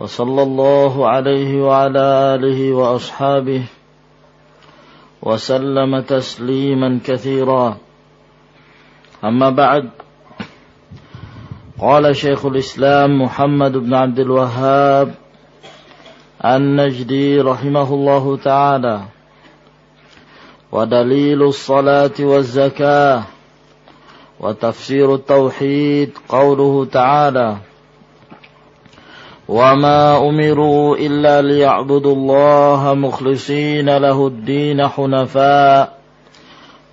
وصلى الله عليه وعلى آله وأصحابه وسلم تسليما كثيرا. أما بعد قال شيخ الإسلام محمد بن عبد الوهاب النجدي رحمه الله تعالى ودليل الصلاة والزكاة وتفسير التوحيد قوله تعالى وما امروا الا ليعبدوا الله مخلصين له الدين حنفاء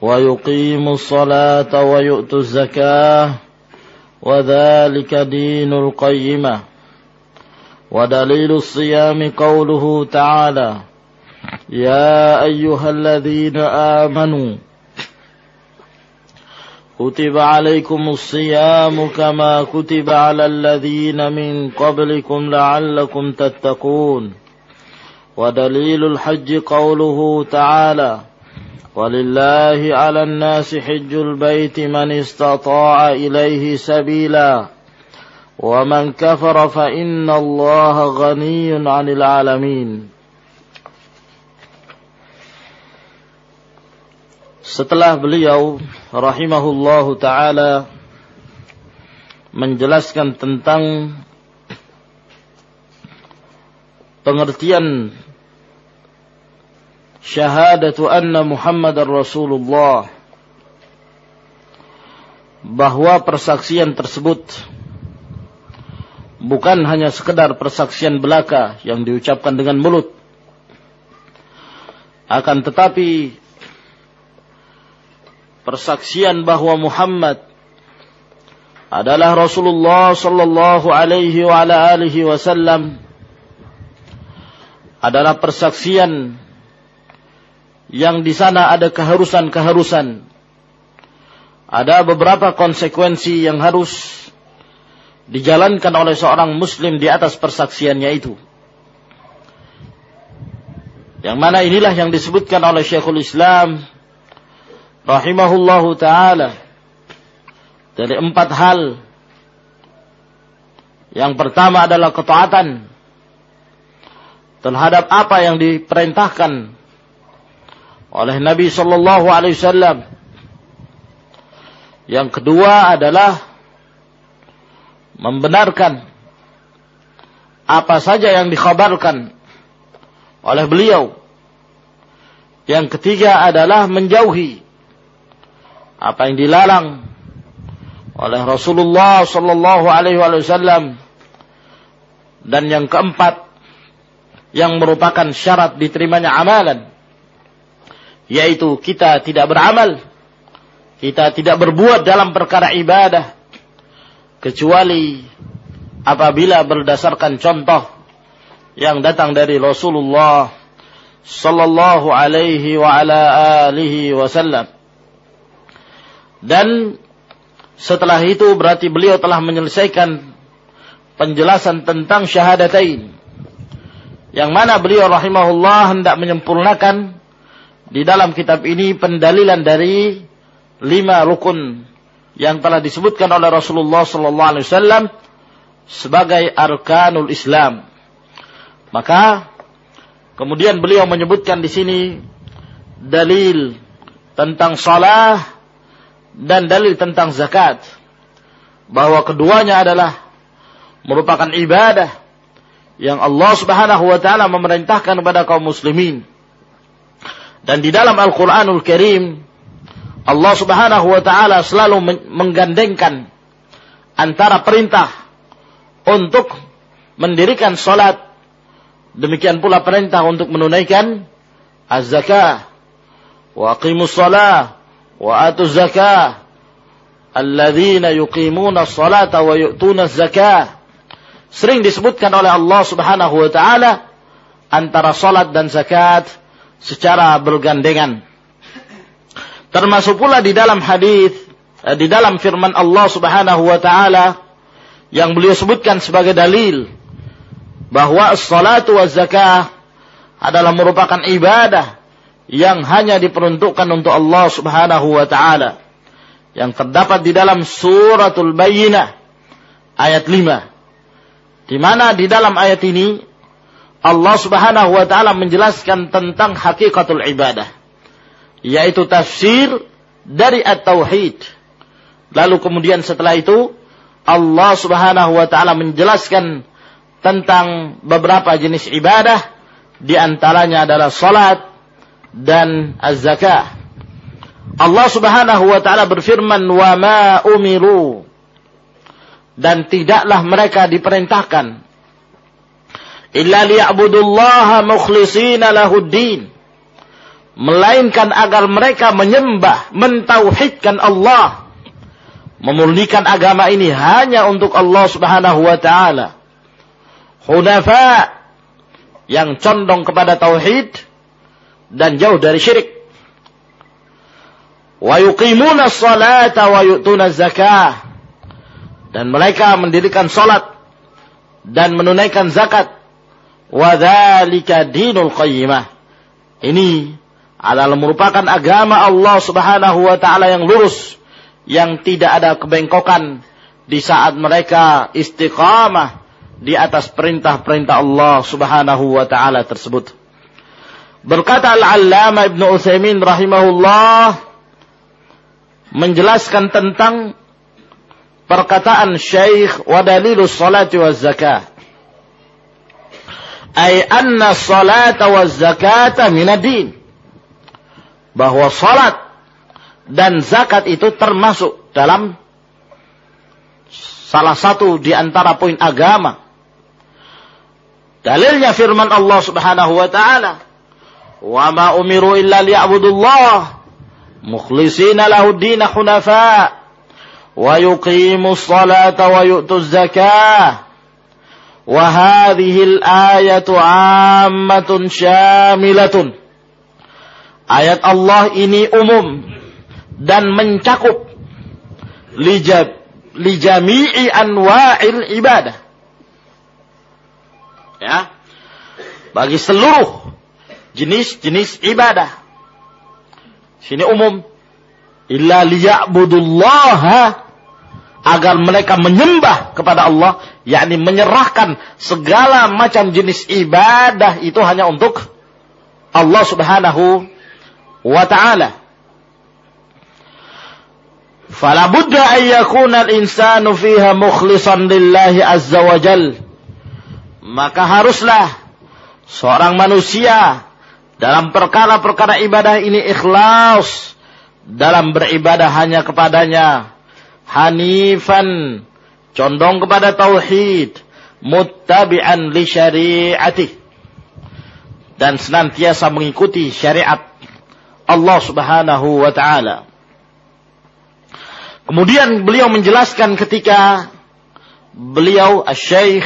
ويقيموا الصلاه ويؤتوا الزكاه وذلك دين القيمه ودليل الصيام قوله تعالى يا ايها الذين امنوا كتب عليكم الصيام كما كتب على الذين من قبلكم لعلكم تتقون. ودليل الحج قوله تعالى ولله على الناس حج البيت من استطاع إليه سبيلا. ومن كفر فإن الله غني عن العالمين. Setelah beliau rahimahullahu taala menjelaskan tentang pengertian syahadatu anna Muhammadar Rasulullah bahwa persaksian tersebut bukan hanya sekedar persaksian belaka yang diucapkan dengan mulut akan tetapi persaksian bahwa Muhammad adalah Rasulullah sallallahu alaihi wa ala alihi wasallam adalah persaksian yang di sana ada keharusan-keharusan. Ada beberapa konsekuensi yang harus dijalankan oleh seorang muslim di atas persaksiannya itu. Yang mana inilah yang disebutkan oleh Syekhul Islam rahimahullahu taala dari empat hal. Yang pertama adalah ketaatan terhadap apa yang diperintahkan oleh Nabi sallallahu alaihi wasallam. Yang kedua adalah membenarkan apa saja yang dikhabarkan oleh beliau. Yang ketiga adalah menjauhi apa yang dilarang oleh Rasulullah sallallahu alaihi wasallam. Dan yang keempat yang merupakan syarat diterimanya amalan yaitu kita tidak beramal kita tidak berbuat dalam perkara ibadah kecuali apabila berdasarkan contoh yang datang dari Rasulullah sallallahu alaihi wa ala alihi wasallam dan setelah itu berarti beliau telah menyelesaikan penjelasan tentang syahadatain. Yang mana beliau rahimahullah hendak menyempurnakan di dalam kitab ini pendalilan dari lima rukun yang telah disebutkan oleh Rasulullah sallallahu alaihi wasallam sebagai arkanul Islam. Maka kemudian beliau menyebutkan di sini dalil tentang salah dan dalil tentang zakat bahwa keduanya adalah merupakan ibadah yang Allah Subhanahu wa taala memerintahkan kepada kaum muslimin. Dan di dalam Al-Qur'anul Karim Allah Subhanahu wa taala selalu menggandengkan antara perintah untuk mendirikan salat demikian pula perintah untuk menunaikan az-zakah wa aqimus salah wa atu zakah. Alladzina yuqimuna sholata wa yu'tuna zakah sering disebutkan oleh Allah Subhanahu wa taala antara salat dan zakat secara bergandengan. Termasuk pula di dalam hadis eh, di dalam firman Allah Subhanahu wa taala yang beliau sebutkan sebagai dalil bahwa salatu wa zakah adalah merupakan ibadah yang hanya diperuntukkan untuk Allah Subhanahu wa taala yang terdapat di dalam suratul Bayyinah ayat 5 di mana di dalam ayat ini Allah Subhanahu wa taala menjelaskan tentang hakikatul ibadah yaitu tafsir dari at-tauhid. Lalu kemudian setelah itu Allah Subhanahu wa taala menjelaskan tentang beberapa jenis ibadah di antaranya adalah salat dan az-zakah. Allah Subhanahu wa taala berfirman wa ma umiru. Dan tidaklah mereka diperintahkan. Illa liya'budullaha mukhlishina lahuddin. Melainkan agar mereka menyembah mentauhidkan Allah. Memurnikan agama ini hanya untuk Allah Subhanahu wa taala. Hunafa yang condong kepada tauhid dan jauh dari syirik wa yuqimuna salata wa yu'tuna zakah dan mereka mendirikan salat dan menunaikan zakat Wadzalika dinul qayyimah. Ini adalah merupakan agama Allah Subhanahu wa taala yang lurus yang tidak ada kebengkokan di saat mereka istiqamah di atas perintah-perintah Allah Subhanahu wa taala tersebut. Berkata Al-Allamah Ibnu Utsaimin rahimahullah menjelaskan tentang perkataan Syekh wa dalilus salati waz zakah ay anna salata wa zakata minadin. Bahwa salat dan zakat itu termasuk dalam salah satu di antara poin agama. Dalilnya firman Allah Subhanahu wa taala, wa ma umiru illa liya'budullah. Mukhlisina lahuddin hunafa. Wa yuqimu salata wa yu'tu zakah wa hadhihi al-ayatu 'ammatun syamilatun. Ayat Allah ini umum dan mencakup lijab lijami'i anwa'il ibadah. Ya. Bagi seluruh jenis-jenis ibadah. Sini umum. Illa liya'budullaha agar mereka menyembah kepada Allah, yakni menyerahkan segala macam jenis ibadah itu hanya untuk Allah Subhanahu wa taala. Fala budda an yakuna al-insanu fiha mukhlishan lillahi azza wa jal. Maka haruslah seorang manusia dalam perkara-perkara ibadah ini ikhlas. Dalam beribadah hanya kepadanya. Hanifan. Condong kepada tauhid. Muttabi'an li syari'ati dan senantiasa mengikuti syariat Allah Subhanahu wa taala. Kemudian beliau menjelaskan ketika beliau Syekh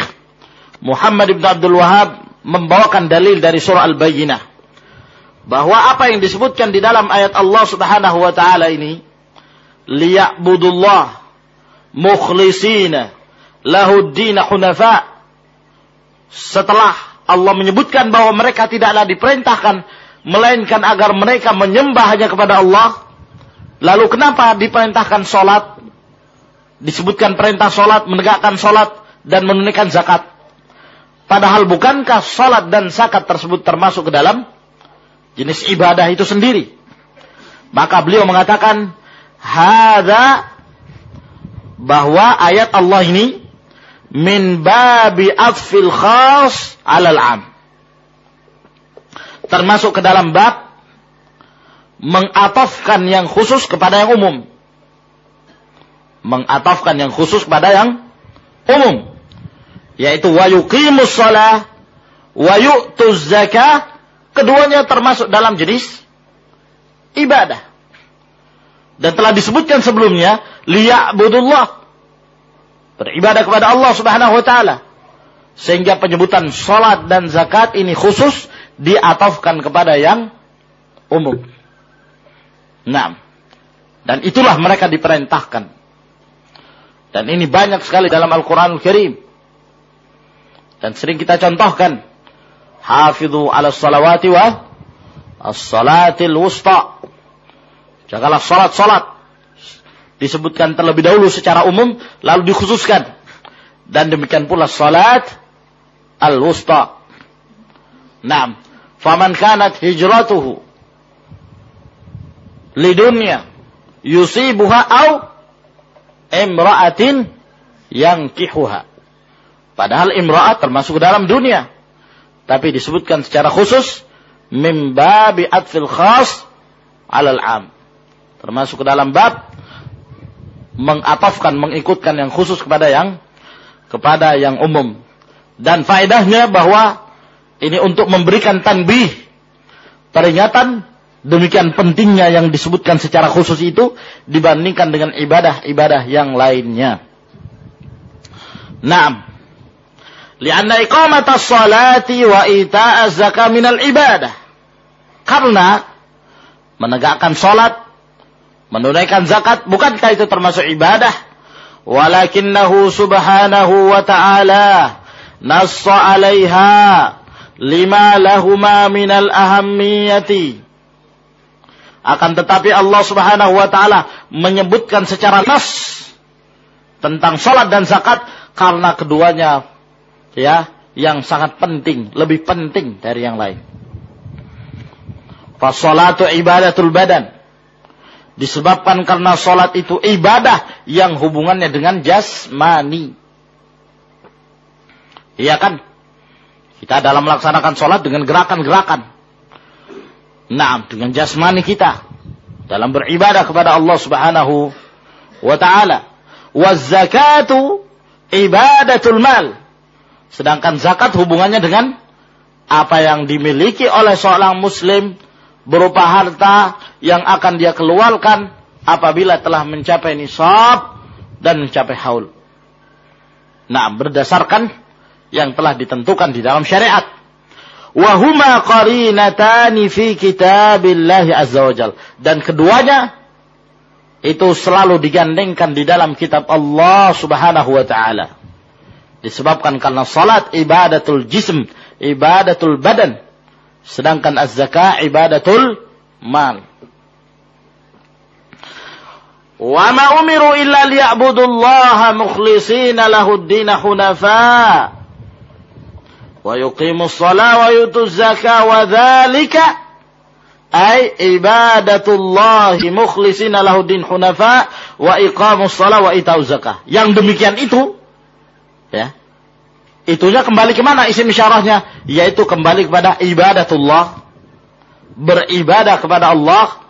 Muhammad ibn Abdul Wahab membawakan dalil dari surah Al-Bayyinah bahwa apa yang disebutkan di dalam ayat Allah Subhanahu wa taala ini liya'budullah mukhlisina lahu dina hunafa. Setelah Allah menyebutkan bahwa mereka tidaklah diperintahkan melainkan agar mereka menyembah hanya kepada Allah. Lalu kenapa diperintahkan solat disebutkan perintah solat menegakkan solat dan menunaikan zakat. Padahal bukankah solat dan zakat tersebut termasuk ke dalam jenis ibadah itu sendiri maka beliau mengatakan Hada bahwa ayat Allah ini min babi atfil khas alal am. Termasuk ke dalam bab mengatafkan yang khusus kepada yang umum. Mengatafkan yang khusus kepada yang umum. Yaitu wa yuqimus salah wa yu'tuz zakah. Keduanya termasuk dalam jenis ibadah. Dan telah disebutkan sebelumnya, liya'budullah. Beribadah kepada Allah subhanahu wa ta'ala. Sehingga penyebutan sholat dan zakat ini khusus diatofkan kepada yang umum. Nah, dan itulah mereka diperintahkan. Dan ini banyak sekali dalam Al-Quran Al-Karim. Dan sering kita contohkan. Hafidhu ala salawati wa as-salatil wusta. Jagalah salat-salat. Disebutkan terlebih dahulu secara umum, lalu dikhususkan. Dan demikian pula salat al-wusta. Naam. Faman kanat hijratuhu lidunya yusibuha au imra'atin yang kihuha. Padahal imra'at termasuk dalam dunia. Tapi disebutkan secara khusus mimbabi atfil khas alal am. Termasuk ke dalam bab mengatafkan, mengikutkan yang khusus kepada yang kepada yang umum. Dan faedahnya bahwa ini untuk memberikan tanbih, peringatan demikian pentingnya yang disebutkan secara khusus itu dibandingkan dengan ibadah-ibadah yang lainnya. Naam. Lianna iqamata salati wa ita'a zakah minal ibadah. Karena menegakkan salat, menunaikan zakat, bukankah itu termasuk ibadah? Walakinnahu subhanahu wa ta'ala nassa 'alaiha lima lahuma minal ahammiyati. Akan tetapi Allah Subhanahu wa taala menyebutkan secara nas tentang salat dan zakat karena keduanya ya yang sangat penting, lebih penting dari yang lain. Fasolatu ibadatul badan. Disebabkan karena solat itu ibadah yang hubungannya dengan jasmani. Iya kan? Kita dalam melaksanakan sholat dengan gerakan-gerakan. Nah, dengan jasmani kita. Dalam beribadah kepada Allah subhanahu wa ta'ala. Wazzakatu ibadatul mal. Sedangkan zakat hubungannya dengan apa yang dimiliki oleh seorang muslim berupa harta yang akan dia keluarkan apabila telah mencapai nisab dan mencapai haul. Nah, berdasarkan yang telah ditentukan di dalam syariat. Wahuma qarinatani fi kitabillah azza wajal. Dan keduanya itu selalu digandengkan di dalam kitab Allah subhanahu wa ta'ala. Disebabkan karena salat ibadatul jism, ibadatul badan. Sedangkan az-zaka ibadatul mal. Wa ma umiru illa liya'budullaha mukhlishina lahud-din hunafa. Wa yuqimu salah wa yutu zaka wa dhalika. ay ibadatullahi mukhlisina lahud-din hunafa wa iqamu salah wa itau zaka. Yang demikian itu ya itunya kembali ke mana isim isyarahnya yaitu kembali kepada ibadatullah beribadah kepada Allah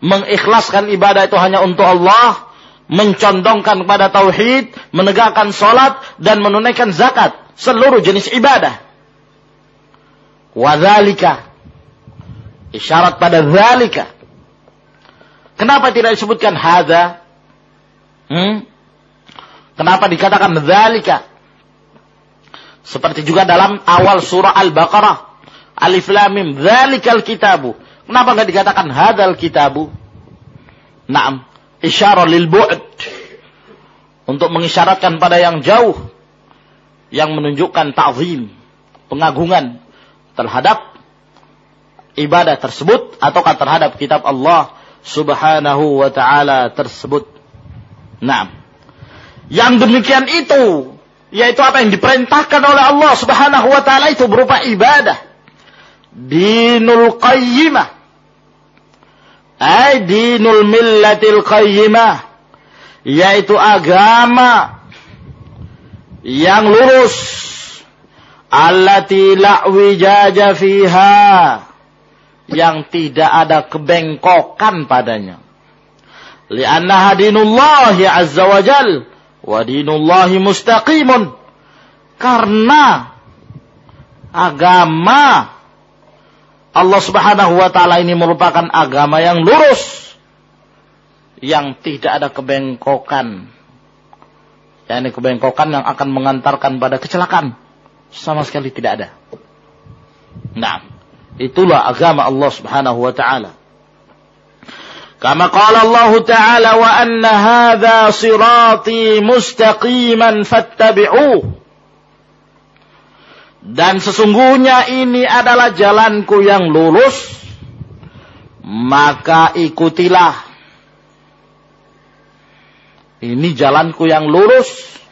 mengikhlaskan ibadah itu hanya untuk Allah mencondongkan kepada tauhid menegakkan salat dan menunaikan zakat seluruh jenis ibadah. Wadhalika. Isyarat pada zalika. Kenapa tidak disebutkan hadza? Hmm? Kenapa dikatakan zalika? Seperti juga dalam awal surah Al-Baqarah. Alif Lam Mim. Zalikal kitabu. Kenapa nggak dikatakan hadzal kitabu? Naam. Isyarah lil bu'd. Untuk mengisyaratkan pada yang jauh yang menunjukkan ta'zim, pengagungan terhadap ibadah tersebut ataukah terhadap kitab Allah Subhanahu wa taala tersebut. Nah, yang demikian itu yaitu apa yang diperintahkan oleh Allah Subhanahu wa taala itu berupa ibadah. Dinul qayyimah. Ay dinul millatil qayyimah. Yaitu agama yang lurus. Allati la wijaja fiha. Yang tidak ada kebengkokan padanya. Lianna hadinullahi azza wa jal wa dinullahi mustaqimun karena agama Allah Subhanahu wa taala ini merupakan agama yang lurus yang tidak ada kebengkokan yakni kebengkokan yang akan mengantarkan pada kecelakaan Sama sekali tidak ada. Nah, itulah agama Allah Subhanahu wa taala. Qala Allah Ta'ala wa anna hadha sirati mustaqiman fattabi'uh. Dan sesungguhnya ini adalah jalanku yang lurus, maka ikutilah. Ini jalanku yang lurus,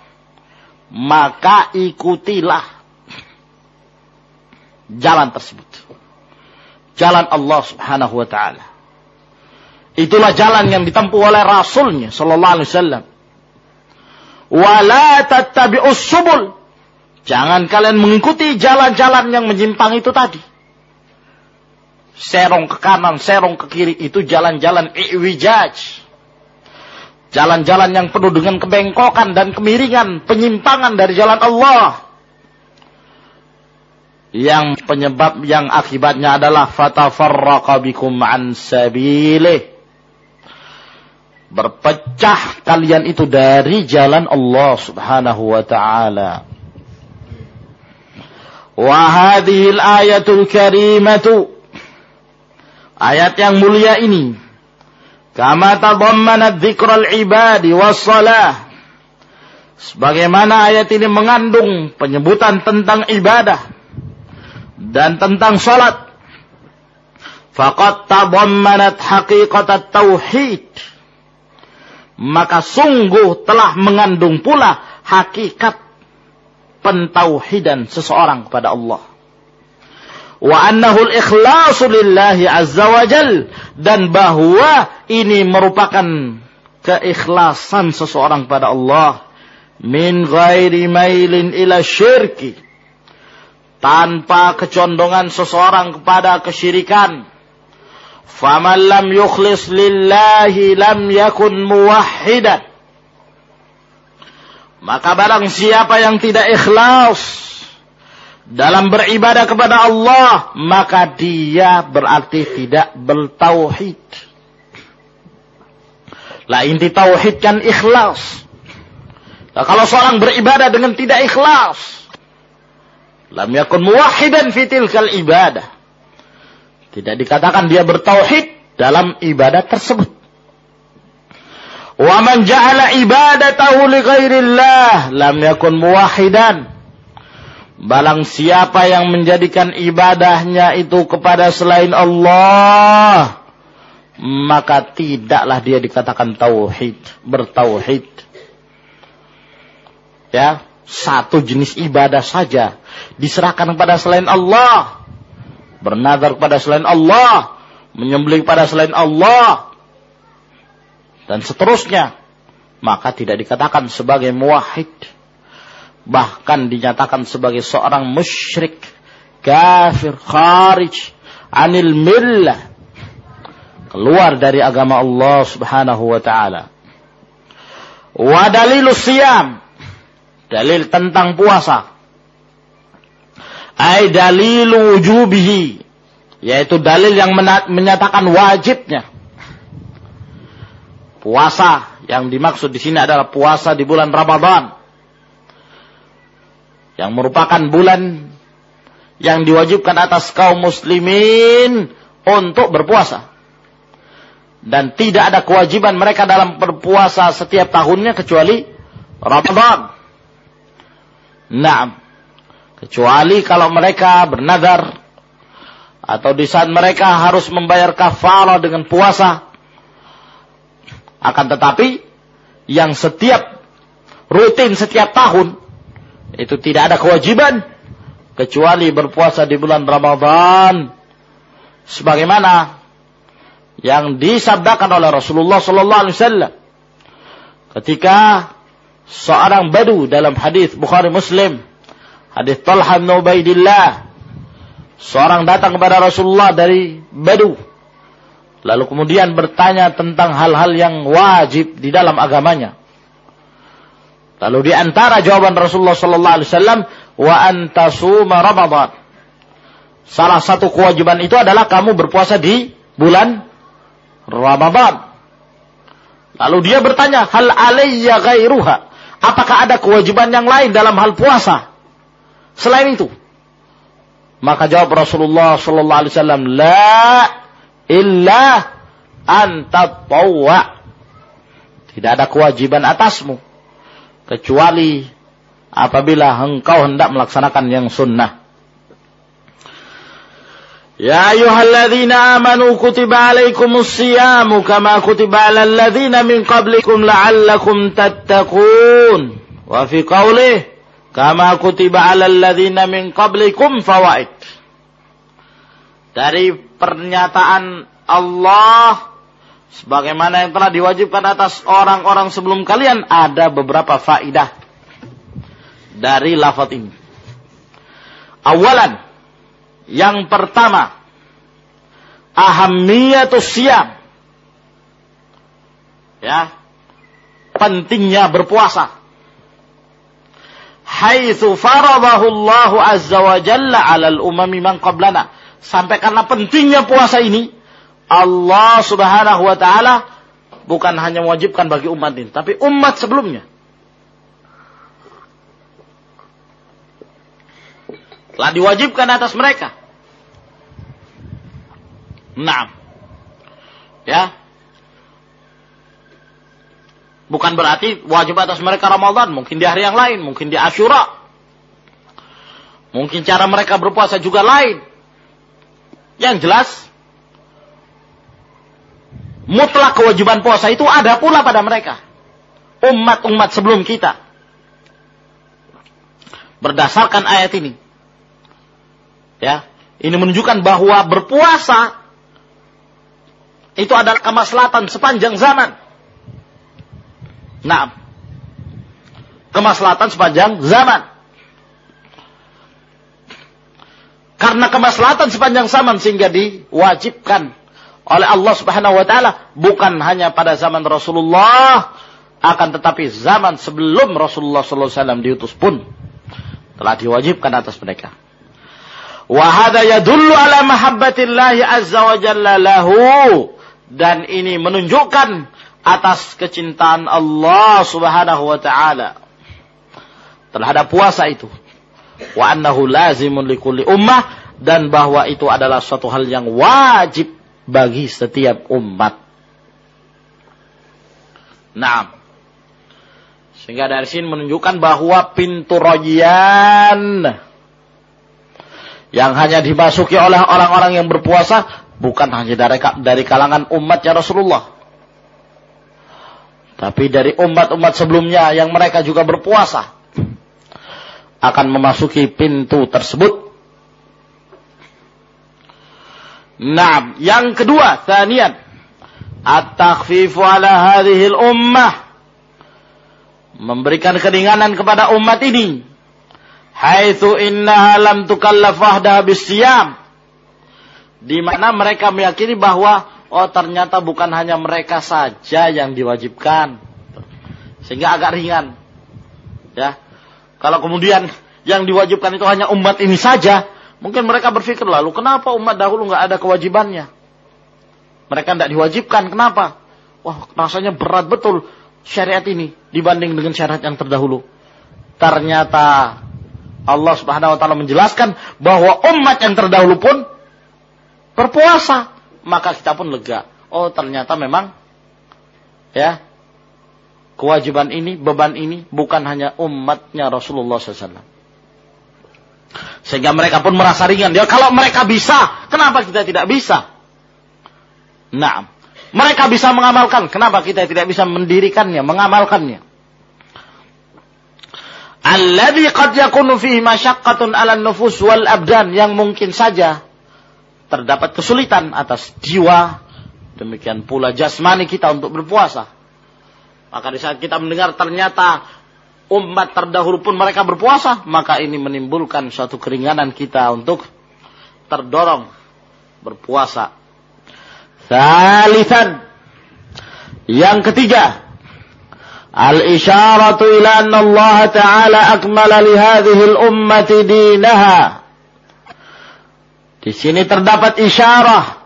maka ikutilah jalan tersebut. Jalan Allah Subhanahu wa taala. Itulah jalan yang ditempuh oleh Rasulnya Sallallahu Alaihi Wasallam. Wala tattabi'us. Jangan kalian mengikuti jalan-jalan yang menyimpang itu tadi. Serong ke kanan, serong ke kiri itu jalan-jalan iwijaj. Jalan-jalan yang penuh dengan kebengkokan dan kemiringan, penyimpangan dari jalan Allah. Yang penyebab yang akibatnya adalah fatafarraqa an berpecah kalian itu dari jalan Allah Subhanahu wa taala. Wa hadhihi al-ayatul karimatu. Ayat yang mulia ini. Kama tadammanat dzikral ibadi was salah. Sebagaimana ayat ini mengandung penyebutan tentang ibadah dan tentang salat. Faqad tadammanat haqiqat tauhid maka sungguh telah mengandung pula hakikat pentauhidan seseorang kepada Allah. Wa annahu al-ikhlasu lillahi azza wa jal. Dan bahwa ini merupakan keikhlasan seseorang pada Allah. Min ghairi mailin ila syirki. Tanpa kecondongan seseorang kepada kesyirikan Faman lam yukhlis lillahi lam yakun muwahhidan. Maka barang siapa yang tidak ikhlas dalam beribadah kepada Allah, maka dia berarti tidak bertauhid. Lah inti tauhid kan ikhlas. Nah, kalau seorang beribadah dengan tidak ikhlas, lam yakun muwahhidan fitil kal ibadah. Tidak dikatakan dia bertauhid dalam ibadat tersebut. Wa man ja'ala ibadatahu li ghairillah lam yakun muwahidan. Balang siapa yang menjadikan ibadahnya itu kepada selain Allah, maka tidaklah dia dikatakan tauhid, bertauhid. Ya, satu jenis ibadah saja diserahkan kepada selain Allah, bernazar kepada selain Allah, menyembelih kepada selain Allah, dan seterusnya, maka tidak dikatakan sebagai muwahhid. Bahkan dinyatakan sebagai seorang musyrik, kafir, kharij, anil millah. Keluar dari agama Allah subhanahu wa ta'ala. Wa siyam. Dalil tentang puasa ay dalilu wujubihi. Yaitu dalil yang menyatakan wajibnya. Puasa yang dimaksud di sini adalah puasa di bulan Ramadan. Yang merupakan bulan yang diwajibkan atas kaum muslimin untuk berpuasa. Dan tidak ada kewajiban mereka dalam berpuasa setiap tahunnya kecuali Ramadan. Nah, Kecuali kalau mereka bernadar atau di saat mereka harus membayar kafarah dengan puasa. Akan tetapi yang setiap rutin setiap tahun itu tidak ada kewajiban kecuali berpuasa di bulan Ramadan sebagaimana yang disabdakan oleh Rasulullah sallallahu alaihi wasallam ketika seorang badu dalam hadis Bukhari Muslim Hadis Talha bin Ubaidillah. Seorang datang kepada Rasulullah dari Badu. Lalu kemudian bertanya tentang hal-hal yang wajib di dalam agamanya. Lalu di antara jawaban Rasulullah sallallahu alaihi wasallam wa antasuma Ramadan. Salah satu kewajiban itu adalah kamu berpuasa di bulan Ramadan. Lalu dia bertanya, "Hal alayya ghairuha?" Apakah ada kewajiban yang lain dalam hal puasa? selain itu. Maka jawab Rasulullah sallallahu alaihi wasallam, "La illa an tatawwa." Tidak ada kewajiban atasmu kecuali apabila engkau hendak melaksanakan yang sunnah. يا أيها الذين آمنوا كتب عليكم الصيام كما كتب على الذين من قبلكم لعلكم تتقون وفي قوله Kama kutiba alal ladzina min qablikum fawaid. Dari pernyataan Allah sebagaimana yang telah diwajibkan atas orang-orang sebelum kalian ada beberapa faidah dari lafad ini. Awalan yang pertama ahamiyatus siam. Ya. Pentingnya berpuasa Haitsu faradahu Allah azza wa jalla 'alal umami man qablana. Sampai karena pentingnya puasa ini, Allah Subhanahu wa taala bukan hanya mewajibkan bagi umat ini, tapi umat sebelumnya. telah diwajibkan atas mereka. Nah, ya, bukan berarti wajib atas mereka Ramadan, mungkin di hari yang lain, mungkin di Ashura, mungkin cara mereka berpuasa juga lain. Yang jelas, mutlak kewajiban puasa itu ada pula pada mereka. Umat-umat sebelum kita. Berdasarkan ayat ini. Ya, ini menunjukkan bahwa berpuasa itu adalah kemaslahatan sepanjang zaman. Nah, kemaslahatan sepanjang zaman. Karena kemaslahatan sepanjang zaman sehingga diwajibkan oleh Allah Subhanahu wa taala bukan hanya pada zaman Rasulullah akan tetapi zaman sebelum Rasulullah sallallahu alaihi wasallam diutus pun telah diwajibkan atas mereka. Wahada yadullu ala mahabbatillahi azza wa jalla lahu. Dan ini menunjukkan atas kecintaan Allah subhanahu wa ta'ala. Terhadap puasa itu. Wa annahu lazimun likulli ummah. Dan bahwa itu adalah suatu hal yang wajib bagi setiap umat. Nah. Sehingga dari sini menunjukkan bahwa pintu royan yang hanya dimasuki oleh orang-orang yang berpuasa bukan hanya dari dari kalangan umatnya Rasulullah. Tapi dari umat-umat sebelumnya yang mereka juga berpuasa akan memasuki pintu tersebut. Nah, yang kedua, thanian, at-takhfifu ala hadhihi ummah memberikan keringanan kepada umat ini haitsu innaha lam tukallaf wahdaha bisyam di mana mereka meyakini bahwa oh ternyata bukan hanya mereka saja yang diwajibkan. Sehingga agak ringan. Ya. Kalau kemudian yang diwajibkan itu hanya umat ini saja mungkin mereka berpikir lalu kenapa umat dahulu nggak ada kewajibannya? Mereka tidak diwajibkan. Kenapa? Wah rasanya berat betul syariat ini dibanding dengan syariat yang terdahulu. Ternyata Allah Subhanahu wa taala menjelaskan bahwa umat yang terdahulu pun berpuasa, maka kita pun lega. Oh, ternyata memang ya kewajiban ini, beban ini bukan hanya umatnya Rasulullah SAW. Sehingga mereka pun merasa ringan. Ya, kalau mereka bisa, kenapa kita tidak bisa? Nah, mereka bisa mengamalkan. Kenapa kita tidak bisa mendirikannya, mengamalkannya? Alladhi qad yakunu fihi masyaqqatun 'ala nufus wal abdan yang mungkin saja terdapat kesulitan atas jiwa, demikian pula jasmani kita untuk berpuasa. Maka di saat kita mendengar ternyata umat terdahulu pun mereka berpuasa, maka ini menimbulkan suatu keringanan kita untuk terdorong berpuasa. Salisan. Yang ketiga, al-isyaratu ila anna Allah Ta'ala akmala li ummati dinaha di sini terdapat isyarah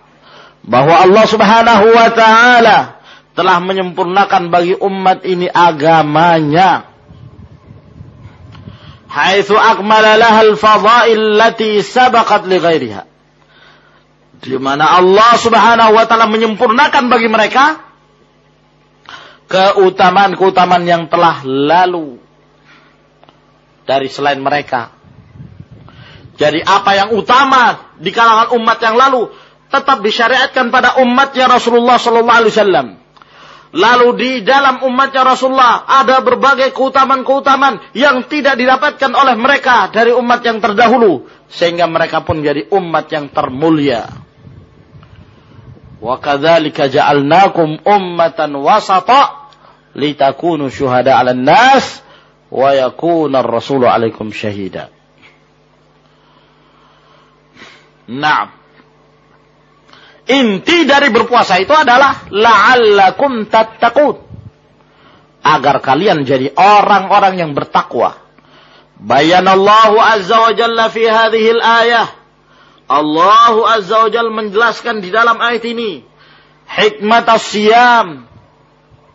bahwa Allah Subhanahu wa taala telah menyempurnakan bagi umat ini agamanya. haitsu akmala laha al-fadha'il lati sabaqat li ghairiha. Di mana Allah Subhanahu wa taala menyempurnakan bagi mereka keutamaan-keutamaan yang telah lalu dari selain mereka. Jadi apa yang utama di kalangan umat yang lalu tetap disyariatkan pada umatnya Rasulullah sallallahu alaihi wasallam. Lalu di dalam umatnya Rasulullah ada berbagai keutamaan-keutamaan yang tidak didapatkan oleh mereka dari umat yang terdahulu. Sehingga mereka pun jadi umat yang termulia. Wa kadzalika ja'alnakum ummatan wasata litakunu syuhada 'alan nas wa yakuna ar-rasulu Naam. Inti dari berpuasa itu adalah la'allakum tattaqun. Agar kalian jadi orang-orang yang bertakwa. Bayanallahu azza wa jalla fi hadhihi ayah Allah azza wa jalla menjelaskan di dalam ayat ini hikmat siyam.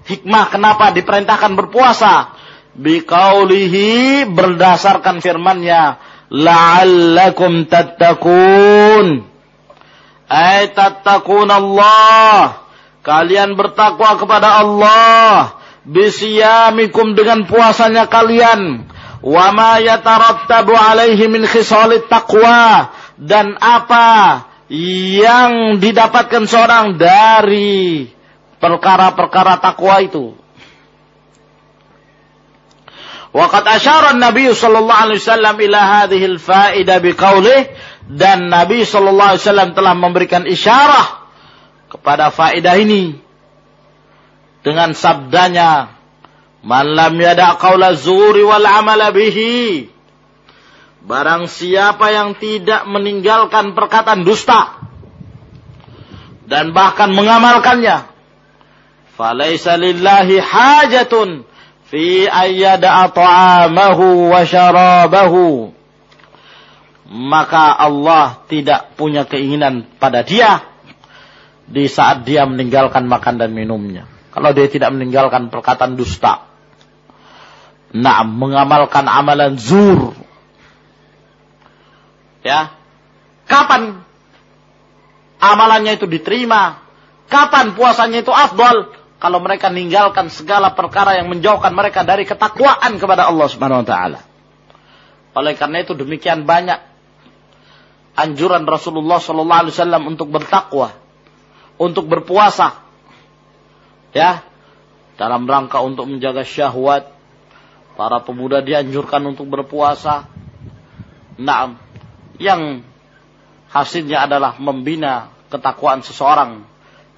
Hikmah kenapa diperintahkan berpuasa? Biqaulihi berdasarkan firman-Nya, la'allakum tattaqun Ay tattaqun Allah. Kalian bertakwa kepada Allah. Bisiyamikum dengan puasanya kalian. Wa ma yatarattabu alaihi min khisalit taqwa. Dan apa yang didapatkan seorang dari perkara-perkara takwa itu. Waqad asyara Nabi sallallahu alaihi wasallam ila hadhihi al-fa'idah biqaulih dan Nabi Shallallahu Alaihi Wasallam telah memberikan isyarah kepada faedah ini. Dengan sabdanya man lam yada qaula zuri wal amala bihi. Barang siapa yang tidak meninggalkan perkataan dusta dan bahkan mengamalkannya falaysa lillahi hajatun fi ayyada ta'amahu wa syarabahu maka Allah tidak punya keinginan pada dia di saat dia meninggalkan makan dan minumnya. Kalau dia tidak meninggalkan perkataan dusta. Nah, mengamalkan amalan zur. Ya. Kapan amalannya itu diterima? Kapan puasanya itu afdal? Kalau mereka meninggalkan segala perkara yang menjauhkan mereka dari ketakwaan kepada Allah Subhanahu wa taala. Oleh karena itu demikian banyak anjuran Rasulullah Sallallahu Alaihi Wasallam untuk bertakwa, untuk berpuasa, ya, dalam rangka untuk menjaga syahwat. Para pemuda dianjurkan untuk berpuasa. Nah, yang hasilnya adalah membina ketakwaan seseorang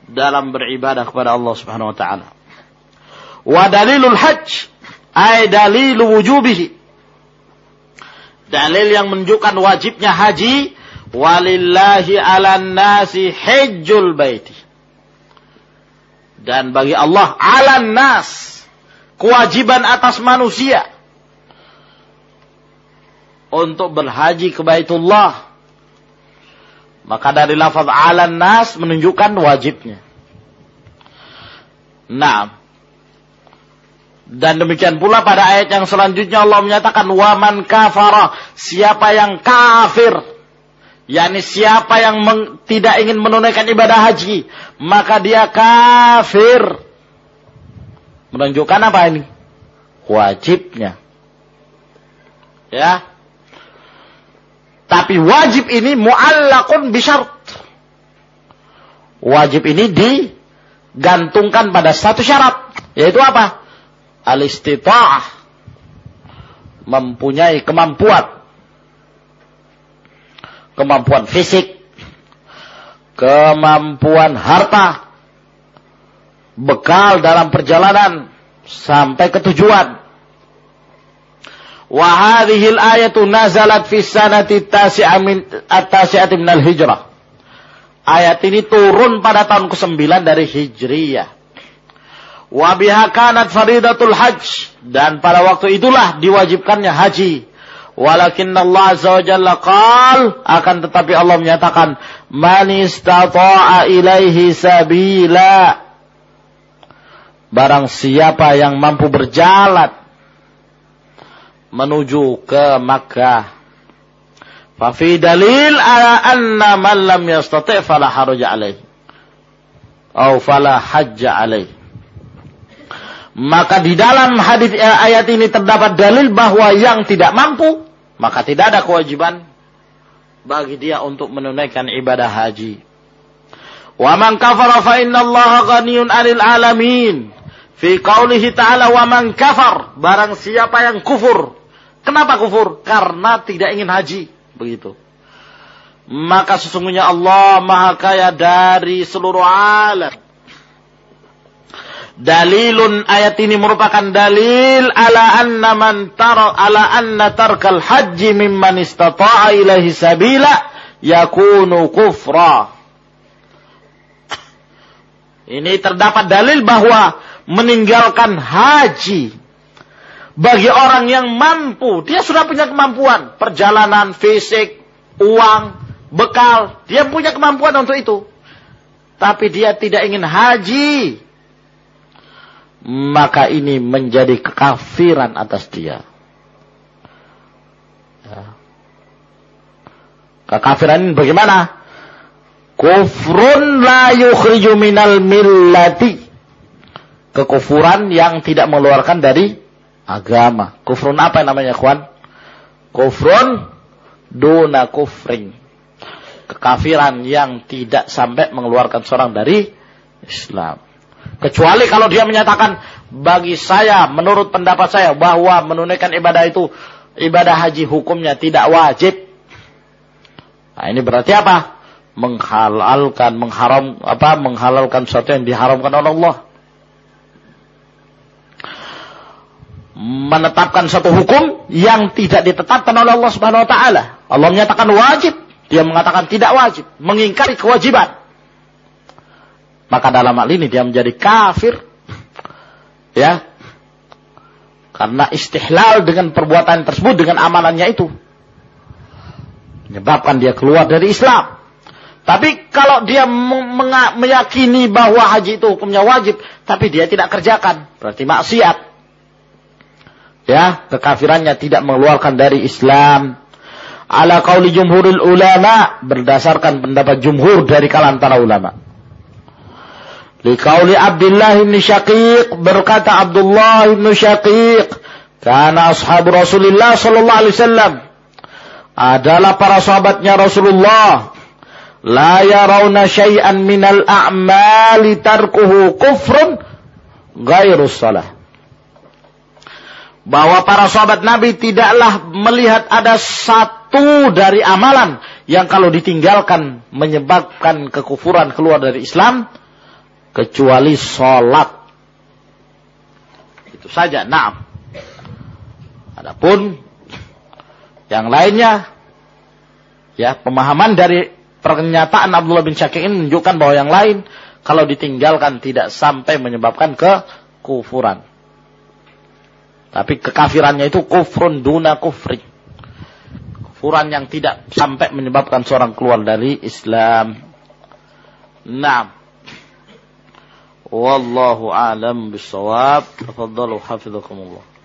dalam beribadah kepada Allah Subhanahu wa taala. Wa dalilul hajj ay dalilu wujubihi. Dalil yang menunjukkan wajibnya haji walillahi ala nasi hijjul baiti. Dan bagi Allah ala nas kewajiban atas manusia untuk berhaji ke Baitullah. Maka dari lafaz ala nas menunjukkan wajibnya. Nah, dan demikian pula pada ayat yang selanjutnya Allah menyatakan waman kafara siapa yang kafir yakni siapa yang meng, tidak ingin menunaikan ibadah haji, maka dia kafir. Menunjukkan apa ini? Wajibnya. Ya. Tapi wajib ini mu'allakun bisyarat. Wajib ini digantungkan pada satu syarat. Yaitu apa? Al-istita'ah. Mempunyai kemampuan kemampuan fisik, kemampuan harta, bekal dalam perjalanan sampai ke tujuan. Wa hadhihi al-ayatu nazalat fi sanati tasi'ah min at-tasi'ati min al-hijrah. Ayat ini turun pada tahun ke-9 dari Hijriyah. Wa biha kanat faridatul hajj dan pada waktu itulah diwajibkannya haji Walakin Allah Azza wa Jalla qal akan tetapi Allah menyatakan man istata'a ilaihi sabila Barang siapa yang mampu berjalan menuju ke Makkah. Fafi dalil ala anna man lam yastati' fala haraja alaih. Atau fala hajja alaih. Maka di dalam hadis eh, ayat ini terdapat dalil bahwa yang tidak mampu maka tidak ada kewajiban bagi dia untuk menunaikan ibadah haji. Wa man kafara fa inna Allah ghaniyun 'anil alamin. Fi qaulihi ta'ala wa man kafar, barang siapa yang kufur. Kenapa kufur? Karena tidak ingin haji, begitu. Maka sesungguhnya Allah Maha Kaya dari seluruh alam dalilun ayat ini merupakan dalil ala anna man tar ala anna tarkal haji mimman istata'a ilaihi sabila yakunu kufra. Ini terdapat dalil bahwa meninggalkan haji bagi orang yang mampu, dia sudah punya kemampuan, perjalanan fisik, uang, bekal, dia punya kemampuan untuk itu. Tapi dia tidak ingin haji, maka ini menjadi kekafiran atas dia. Ya. Kekafiran ini bagaimana? Kufrun la yukhriju minal millati. Kekufuran yang tidak mengeluarkan dari agama. Kufrun apa yang namanya, kawan? Kufrun duna kufring. Kekafiran yang tidak sampai mengeluarkan seorang dari Islam. Kecuali kalau dia menyatakan bagi saya, menurut pendapat saya bahwa menunaikan ibadah itu ibadah haji hukumnya tidak wajib. Nah, ini berarti apa? Menghalalkan, mengharam apa? Menghalalkan sesuatu yang diharamkan oleh Allah. Menetapkan satu hukum yang tidak ditetapkan oleh Allah Subhanahu wa taala. Allah menyatakan wajib, dia mengatakan tidak wajib, mengingkari kewajiban maka dalam hal ini dia menjadi kafir. Ya. Karena istihlal dengan perbuatan tersebut dengan amalannya itu. Menyebabkan dia keluar dari Islam. Tapi kalau dia meyakini bahwa haji itu hukumnya wajib, tapi dia tidak kerjakan, berarti maksiat. Ya, kekafirannya tidak mengeluarkan dari Islam. Ala qauli jumhurul ulama berdasarkan pendapat jumhur dari kalangan para ulama. Liqauli Abdullah bin Syaqiq berkata Abdullah bin Syaqiq karena ashab Rasulullah sallallahu alaihi wasallam adalah para sahabatnya Rasulullah la yarawna syai'an minal a'mali tarkuhu kufrun ghairu salah bahwa para sahabat Nabi tidaklah melihat ada satu dari amalan yang kalau ditinggalkan menyebabkan kekufuran keluar dari Islam kecuali sholat. Itu saja. Nah, adapun yang lainnya, ya pemahaman dari pernyataan Abdullah bin Syakir ini menunjukkan bahwa yang lain kalau ditinggalkan tidak sampai menyebabkan kekufuran. Tapi kekafirannya itu kufrun duna kufri. Kufuran yang tidak sampai menyebabkan seorang keluar dari Islam. Nah. Wallahu alam bisawab. Tafadhalu hafizakumullah.